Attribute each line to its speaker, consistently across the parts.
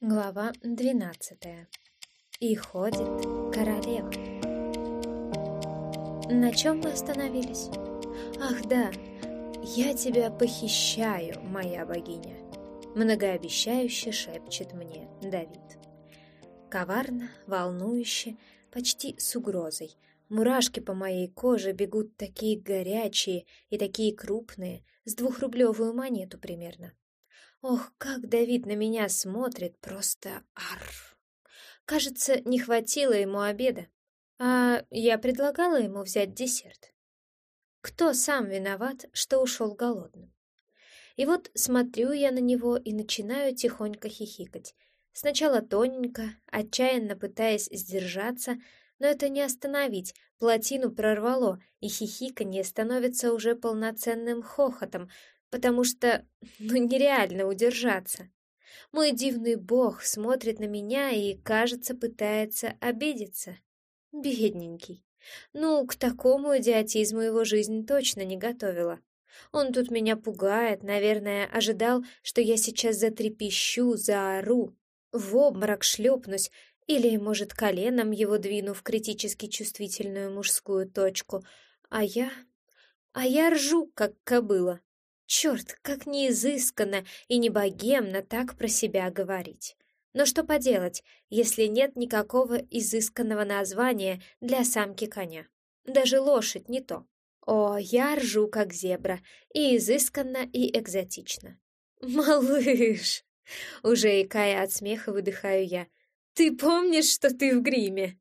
Speaker 1: Глава двенадцатая. И ходит королева. На чем мы остановились? Ах да, я тебя похищаю, моя богиня. Многообещающе шепчет мне Давид. Коварно, волнующе, почти с угрозой. Мурашки по моей коже бегут такие горячие и такие крупные, с двухрублевую монету примерно. Ох, как Давид на меня смотрит, просто ар. Кажется, не хватило ему обеда, а я предлагала ему взять десерт. Кто сам виноват, что ушел голодным? И вот смотрю я на него и начинаю тихонько хихикать. Сначала тоненько, отчаянно пытаясь сдержаться, но это не остановить, плотину прорвало, и хихиканье становится уже полноценным хохотом, потому что, ну, нереально удержаться. Мой дивный бог смотрит на меня и, кажется, пытается обидеться. Бедненький. Ну, к такому идиотизму его жизнь точно не готовила. Он тут меня пугает, наверное, ожидал, что я сейчас затрепещу, заору, в обморок шлепнусь или, может, коленом его двину в критически чувствительную мужскую точку, а я... А я ржу, как кобыла. Черт, как неизысканно и не богемно так про себя говорить. Но что поделать, если нет никакого изысканного названия для самки коня? Даже лошадь не то. О, я ржу, как зебра, и изысканно, и экзотично. «Малыш!» Уже икая от смеха выдыхаю я. «Ты помнишь, что ты в гриме?»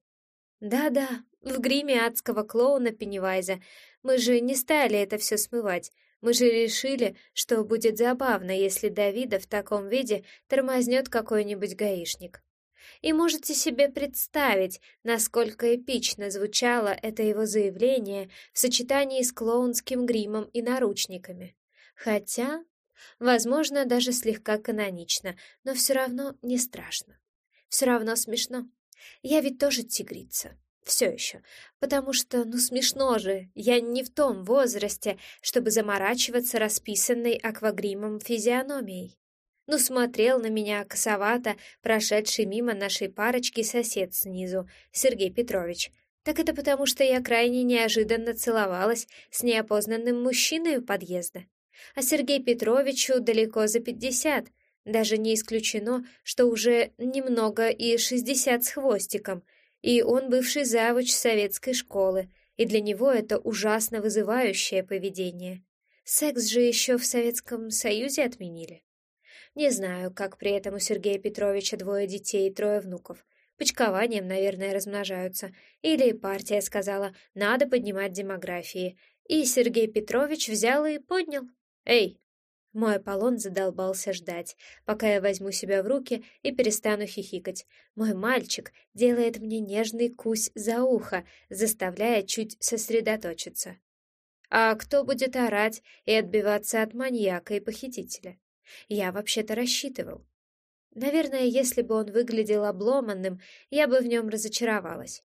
Speaker 1: «Да-да, в гриме адского клоуна Пеннивайза. Мы же не стали это все смывать. Мы же решили, что будет забавно, если Давида в таком виде тормознет какой-нибудь гаишник. И можете себе представить, насколько эпично звучало это его заявление в сочетании с клоунским гримом и наручниками. Хотя, возможно, даже слегка канонично, но все равно не страшно. Все равно смешно. Я ведь тоже тигрица. Все еще. Потому что, ну, смешно же. Я не в том возрасте, чтобы заморачиваться расписанной аквагримом физиономией. Ну, смотрел на меня косовато прошедший мимо нашей парочки сосед снизу, Сергей Петрович. Так это потому, что я крайне неожиданно целовалась с неопознанным мужчиной у подъезда. А Сергею Петровичу далеко за пятьдесят. Даже не исключено, что уже немного и шестьдесят с хвостиком — и он бывший завуч советской школы, и для него это ужасно вызывающее поведение. Секс же еще в Советском Союзе отменили. Не знаю, как при этом у Сергея Петровича двое детей и трое внуков. Почкованием, наверное, размножаются. Или партия сказала, надо поднимать демографии. И Сергей Петрович взял и поднял. «Эй, мой Аполлон задолбался ждать, пока я возьму себя в руки и перестану хихикать. Мой мальчик делает мне нежный кусь за ухо, заставляя чуть сосредоточиться. А кто будет орать и отбиваться от маньяка и похитителя? Я вообще-то рассчитывал. Наверное, если бы он выглядел обломанным, я бы в нем разочаровалась.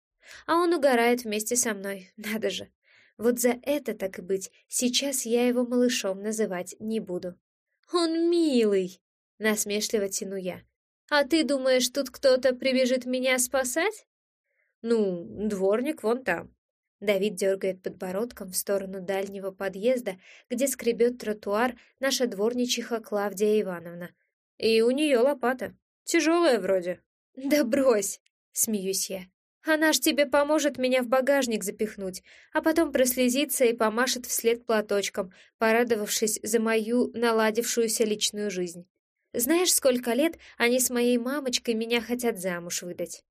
Speaker 1: А он угорает вместе со мной, надо же. Вот за это, так и быть, сейчас я его малышом называть не буду. «Он милый!» — насмешливо тяну я. «А ты думаешь, тут кто-то прибежит меня спасать?» «Ну, дворник вон там». Давид дергает подбородком в сторону дальнего подъезда, где скребет тротуар наша дворничиха Клавдия Ивановна. И у нее лопата. Тяжелая вроде. «Да брось!» — смеюсь я. Она ж тебе поможет меня в багажник запихнуть, а потом прослезится и помашет вслед платочком, порадовавшись за мою наладившуюся личную жизнь. Знаешь, сколько лет они с моей мамочкой меня хотят замуж выдать?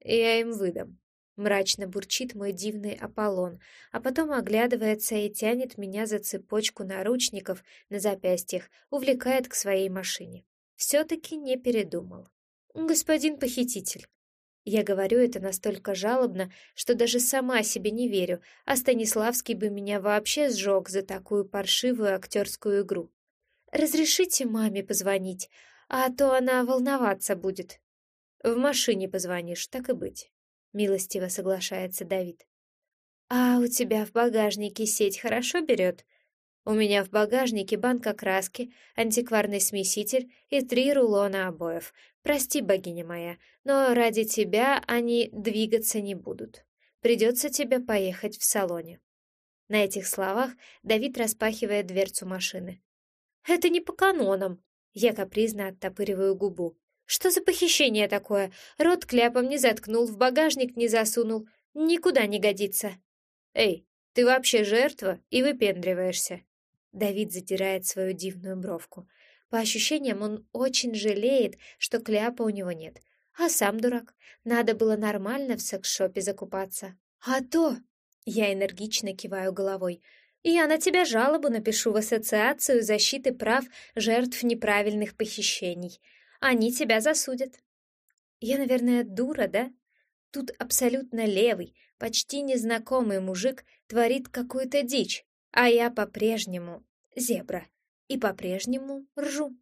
Speaker 1: Я им выдам. Мрачно бурчит мой дивный Аполлон, а потом оглядывается и тянет меня за цепочку наручников на запястьях, увлекает к своей машине. Все-таки не передумал. «Господин похититель, я говорю это настолько жалобно, что даже сама себе не верю, а Станиславский бы меня вообще сжег за такую паршивую актерскую игру. «Разрешите маме позвонить, а то она волноваться будет». «В машине позвонишь, так и быть», — милостиво соглашается Давид. «А у тебя в багажнике сеть хорошо берет?» У меня в багажнике банка краски, антикварный смеситель и три рулона обоев. Прости, богиня моя, но ради тебя они двигаться не будут. Придется тебе поехать в салоне». На этих словах Давид распахивает дверцу машины. «Это не по канонам!» Я капризно оттопыриваю губу. «Что за похищение такое? Рот кляпом не заткнул, в багажник не засунул. Никуда не годится!» «Эй, ты вообще жертва и выпендриваешься!» Давид затирает свою дивную бровку. По ощущениям, он очень жалеет, что кляпа у него нет. А сам дурак. Надо было нормально в секс-шопе закупаться. А то... Я энергично киваю головой. Я на тебя жалобу напишу в Ассоциацию защиты прав жертв неправильных похищений. Они тебя засудят. Я, наверное, дура, да? Тут абсолютно левый, почти незнакомый мужик творит какую-то дичь, а я по-прежнему зебра и по-прежнему ржу.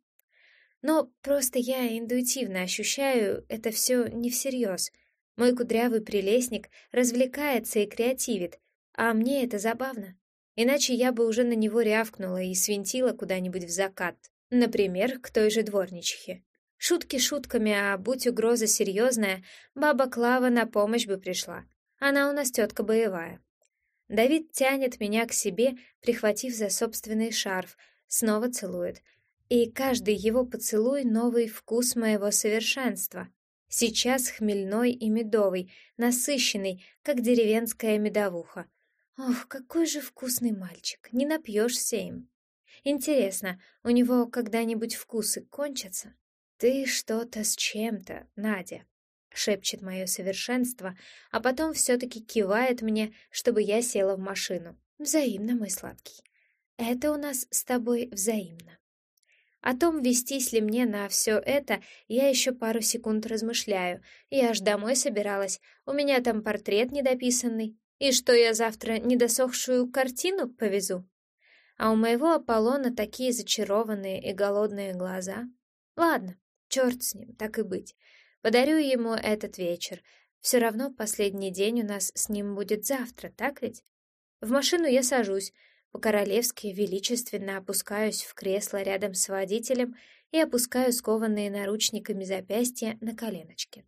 Speaker 1: Но просто я интуитивно ощущаю это все не всерьез. Мой кудрявый прелестник развлекается и креативит, а мне это забавно. Иначе я бы уже на него рявкнула и свинтила куда-нибудь в закат, например, к той же дворничихе. Шутки шутками, а будь угроза серьезная, баба Клава на помощь бы пришла. Она у нас тетка боевая. Давид тянет меня к себе, прихватив за собственный шарф, снова целует. И каждый его поцелуй — новый вкус моего совершенства. Сейчас хмельной и медовый, насыщенный, как деревенская медовуха. Ох, какой же вкусный мальчик, не напьешься им. Интересно, у него когда-нибудь вкусы кончатся? Ты что-то с чем-то, Надя шепчет мое совершенство, а потом все-таки кивает мне, чтобы я села в машину. Взаимно, мой сладкий. Это у нас с тобой взаимно. О том, вестись ли мне на все это, я еще пару секунд размышляю. Я аж домой собиралась, у меня там портрет недописанный. И что я завтра недосохшую картину повезу? А у моего Аполлона такие зачарованные и голодные глаза. Ладно, черт с ним, так и быть. Подарю ему этот вечер. Все равно последний день у нас с ним будет завтра, так ведь? В машину я сажусь, по-королевски величественно опускаюсь в кресло рядом с водителем и опускаю скованные наручниками запястья на коленочки.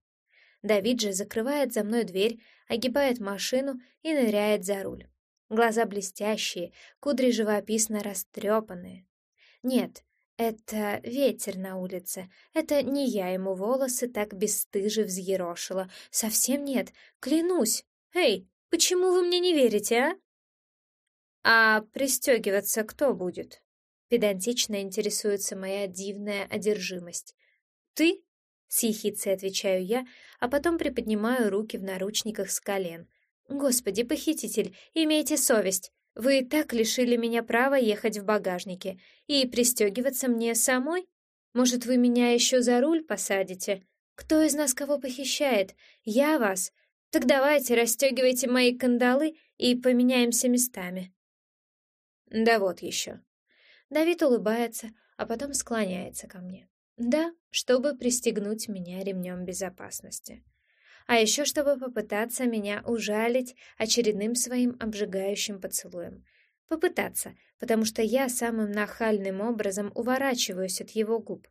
Speaker 1: Давид же закрывает за мной дверь, огибает машину и ныряет за руль. Глаза блестящие, кудри живописно растрепанные. Нет, это ветер на улице. Это не я ему волосы так бесстыже взъерошила. Совсем нет, клянусь. Эй, почему вы мне не верите, а? А пристегиваться кто будет? Педантично интересуется моя дивная одержимость. Ты? С ехицей отвечаю я, а потом приподнимаю руки в наручниках с колен. Господи, похититель, имейте совесть. Вы и так лишили меня права ехать в багажнике и пристегиваться мне самой? Может, вы меня еще за руль посадите? Кто из нас кого похищает? Я вас? Так давайте расстегивайте мои кандалы и поменяемся местами. Да вот еще. Давид улыбается, а потом склоняется ко мне. Да, чтобы пристегнуть меня ремнем безопасности а еще чтобы попытаться меня ужалить очередным своим обжигающим поцелуем. Попытаться, потому что я самым нахальным образом уворачиваюсь от его губ,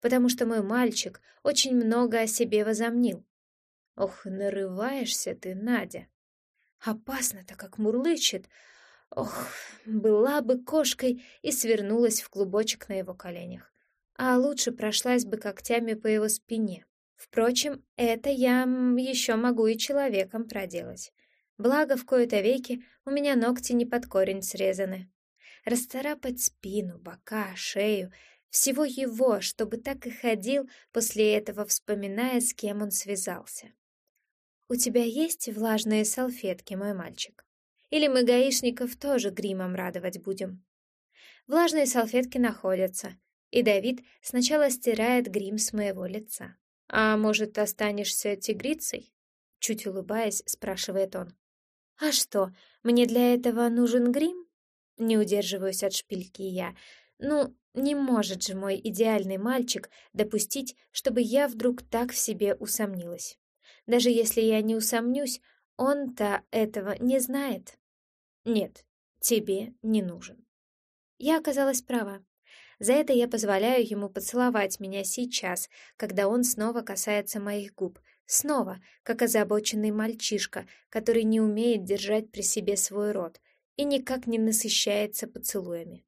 Speaker 1: потому что мой мальчик очень много о себе возомнил. Ох, нарываешься ты, Надя. Опасно-то, как мурлычет. Ох, была бы кошкой и свернулась в клубочек на его коленях. А лучше прошлась бы когтями по его спине, Впрочем, это я еще могу и человеком проделать. Благо, в кои-то веки у меня ногти не под корень срезаны. Расцарапать спину, бока, шею, всего его, чтобы так и ходил, после этого вспоминая, с кем он связался. «У тебя есть влажные салфетки, мой мальчик? Или мы гаишников тоже гримом радовать будем?» Влажные салфетки находятся, и Давид сначала стирает грим с моего лица. «А может, останешься тигрицей?» Чуть улыбаясь, спрашивает он. «А что, мне для этого нужен грим?» Не удерживаюсь от шпильки я. «Ну, не может же мой идеальный мальчик допустить, чтобы я вдруг так в себе усомнилась. Даже если я не усомнюсь, он-то этого не знает. Нет, тебе не нужен. Я оказалась права. За это я позволяю ему поцеловать меня сейчас, когда он снова касается моих губ. Снова, как озабоченный мальчишка, который не умеет держать при себе свой рот и никак не насыщается поцелуями.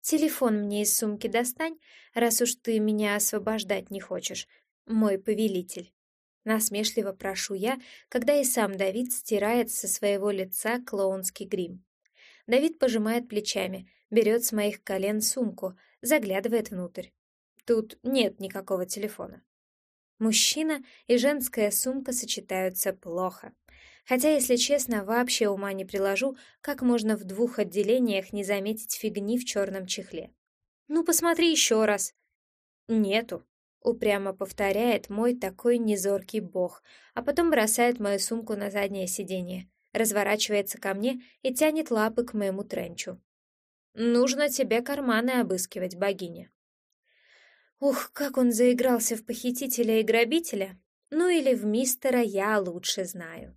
Speaker 1: «Телефон мне из сумки достань, раз уж ты меня освобождать не хочешь, мой повелитель». Насмешливо прошу я, когда и сам Давид стирает со своего лица клоунский грим. Давид пожимает плечами, берет с моих колен сумку, заглядывает внутрь. Тут нет никакого телефона. Мужчина и женская сумка сочетаются плохо. Хотя, если честно, вообще ума не приложу, как можно в двух отделениях не заметить фигни в черном чехле. «Ну, посмотри еще раз!» «Нету», — упрямо повторяет мой такой незоркий бог, а потом бросает мою сумку на заднее сиденье, разворачивается ко мне и тянет лапы к моему тренчу. «Нужно тебе карманы обыскивать, богиня». Ух, как он заигрался в похитителя и грабителя. Ну или в мистера я лучше знаю.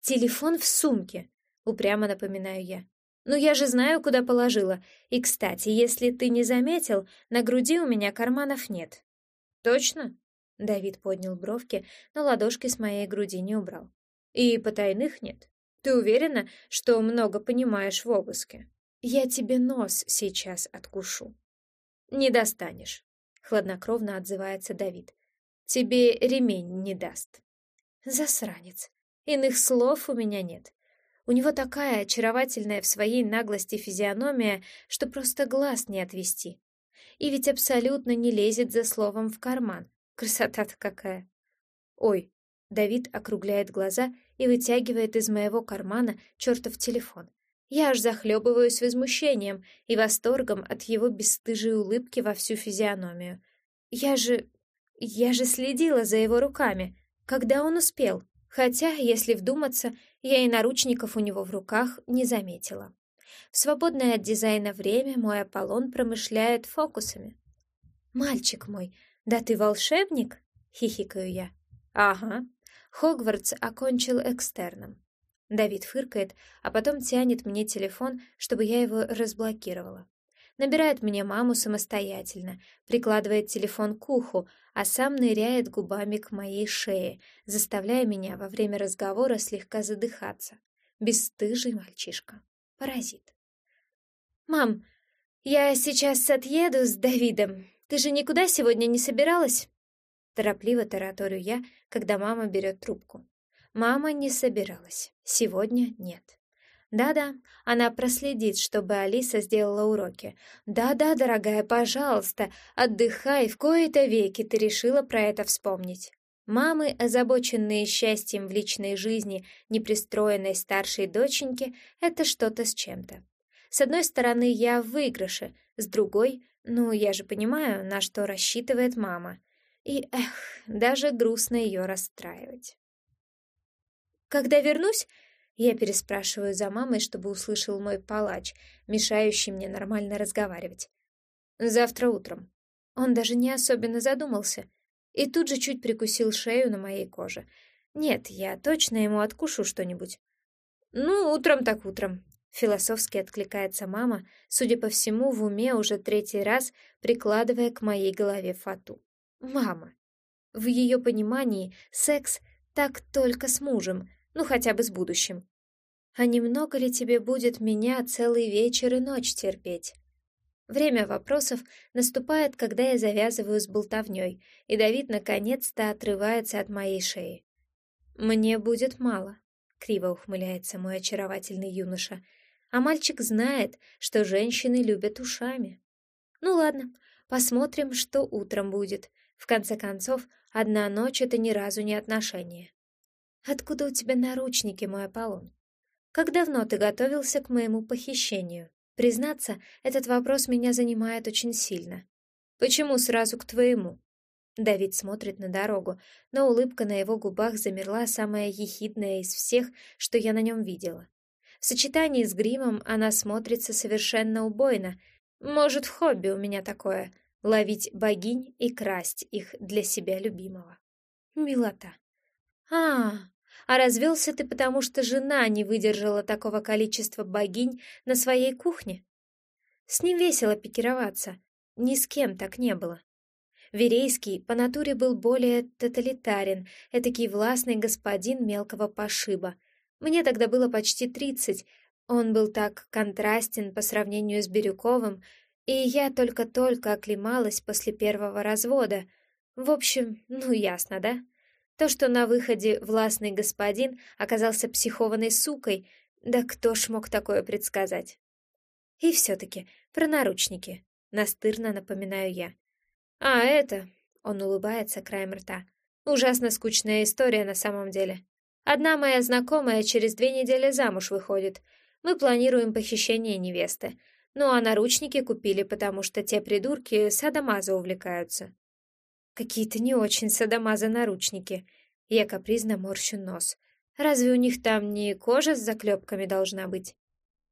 Speaker 1: Телефон в сумке, упрямо напоминаю я. Ну я же знаю, куда положила. И, кстати, если ты не заметил, на груди у меня карманов нет. Точно? Давид поднял бровки, но ладошки с моей груди не убрал. И потайных нет. Ты уверена, что много понимаешь в обыске? Я тебе нос сейчас откушу. Не достанешь, хладнокровно отзывается Давид. Тебе ремень не даст. Засранец. Иных слов у меня нет. У него такая очаровательная в своей наглости физиономия, что просто глаз не отвести. И ведь абсолютно не лезет за словом в карман. Красота-то какая. Ой, Давид округляет глаза и вытягивает из моего кармана чертов телефон. Я аж захлебываюсь возмущением и восторгом от его бесстыжей улыбки во всю физиономию. Я же... я же следила за его руками. Когда он успел? Хотя, если вдуматься, я и наручников у него в руках не заметила. В свободное от дизайна время мой Аполлон промышляет фокусами. «Мальчик мой, да ты волшебник?» — хихикаю я. «Ага». Хогвартс окончил экстерном. Давид фыркает, а потом тянет мне телефон, чтобы я его разблокировала набирает мне маму самостоятельно, прикладывает телефон к уху, а сам ныряет губами к моей шее, заставляя меня во время разговора слегка задыхаться. Бесстыжий мальчишка. Паразит. «Мам, я сейчас отъеду с Давидом. Ты же никуда сегодня не собиралась?» Торопливо тараторю я, когда мама берет трубку. Мама не собиралась. Сегодня нет. Да-да, она проследит, чтобы Алиса сделала уроки. Да-да, дорогая, пожалуйста, отдыхай, в кои-то веки ты решила про это вспомнить. Мамы, озабоченные счастьем в личной жизни непристроенной старшей доченьки, это что-то с чем-то. С одной стороны, я в выигрыше, с другой, ну, я же понимаю, на что рассчитывает мама. И, эх, даже грустно ее расстраивать. Когда вернусь, я переспрашиваю за мамой, чтобы услышал мой палач, мешающий мне нормально разговаривать. Завтра утром. Он даже не особенно задумался. И тут же чуть прикусил шею на моей коже. Нет, я точно ему откушу что-нибудь. Ну, утром так утром. Философски откликается мама, судя по всему, в уме уже третий раз прикладывая к моей голове фату. Мама. В ее понимании секс так только с мужем, ну хотя бы с будущим. А немного ли тебе будет меня целый вечер и ночь терпеть? Время вопросов наступает, когда я завязываю с болтовней, и Давид наконец-то отрывается от моей шеи. «Мне будет мало», — криво ухмыляется мой очаровательный юноша, а мальчик знает, что женщины любят ушами. «Ну ладно, посмотрим, что утром будет. В конце концов, одна ночь — это ни разу не отношение». «Откуда у тебя наручники, мой Аполлон? Как давно ты готовился к моему похищению? Признаться, этот вопрос меня занимает очень сильно. Почему сразу к твоему?» Давид смотрит на дорогу, но улыбка на его губах замерла самая ехидная из всех, что я на нем видела. В сочетании с гримом она смотрится совершенно убойно. Может, хобби у меня такое — ловить богинь и красть их для себя любимого. Милота. А, а развелся ты потому, что жена не выдержала такого количества богинь на своей кухне? С ним весело пикироваться. Ни с кем так не было. Верейский по натуре был более тоталитарен, этакий властный господин мелкого пошиба. Мне тогда было почти тридцать, он был так контрастен по сравнению с Бирюковым, и я только-только оклемалась после первого развода. В общем, ну ясно, да? То, что на выходе властный господин оказался психованной сукой, да кто ж мог такое предсказать? И все-таки про наручники. Настырно напоминаю я. А это... Он улыбается краем рта. Ужасно скучная история на самом деле. Одна моя знакомая через две недели замуж выходит. Мы планируем похищение невесты. Ну а наручники купили, потому что те придурки садомазо увлекаются. Какие-то не очень садомазо наручники. Я капризно морщу нос. Разве у них там не кожа с заклепками должна быть?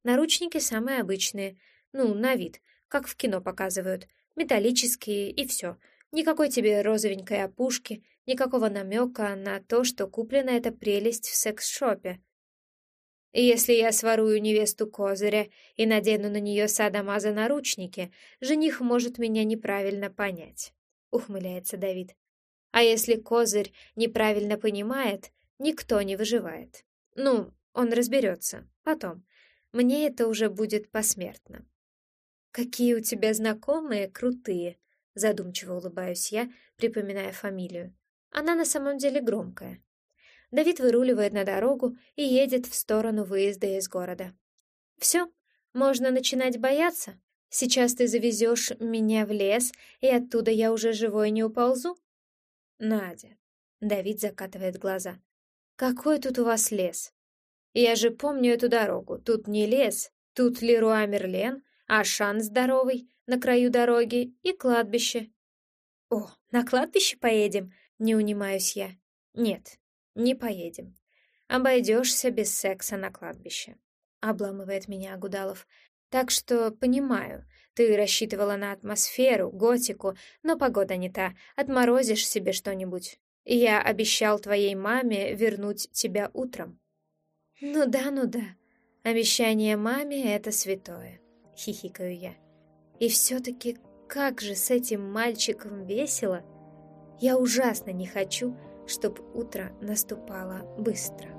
Speaker 1: Наручники самые обычные, ну, на вид, как в кино показывают. Металлические и все. Никакой тебе розовенькой опушки, никакого намека на то, что куплена эта прелесть в секс-шопе. Если я сворую невесту Козыря и надену на нее садомаза наручники, жених может меня неправильно понять ухмыляется Давид. А если козырь неправильно понимает, никто не выживает. Ну, он разберется. Потом. Мне это уже будет посмертно. Какие у тебя знакомые крутые, задумчиво улыбаюсь я, припоминая фамилию. Она на самом деле громкая. Давид выруливает на дорогу и едет в сторону выезда из города. Все, можно начинать бояться. Сейчас ты завезешь меня в лес, и оттуда я уже живой не уползу? Надя. Давид закатывает глаза. Какой тут у вас лес? Я же помню эту дорогу. Тут не лес, тут Леруа Мерлен, а шан здоровый на краю дороги и кладбище. О, на кладбище поедем? Не унимаюсь я. Нет, не поедем. Обойдешься без секса на кладбище. Обламывает меня Агудалов. Так что понимаю, ты рассчитывала на атмосферу, готику, но погода не та, отморозишь себе что-нибудь. Я обещал твоей маме вернуть тебя утром. Ну да, ну да. Обещание маме — это святое, хихикаю я. И все-таки как же с этим мальчиком весело. Я ужасно не хочу, чтобы утро наступало быстро.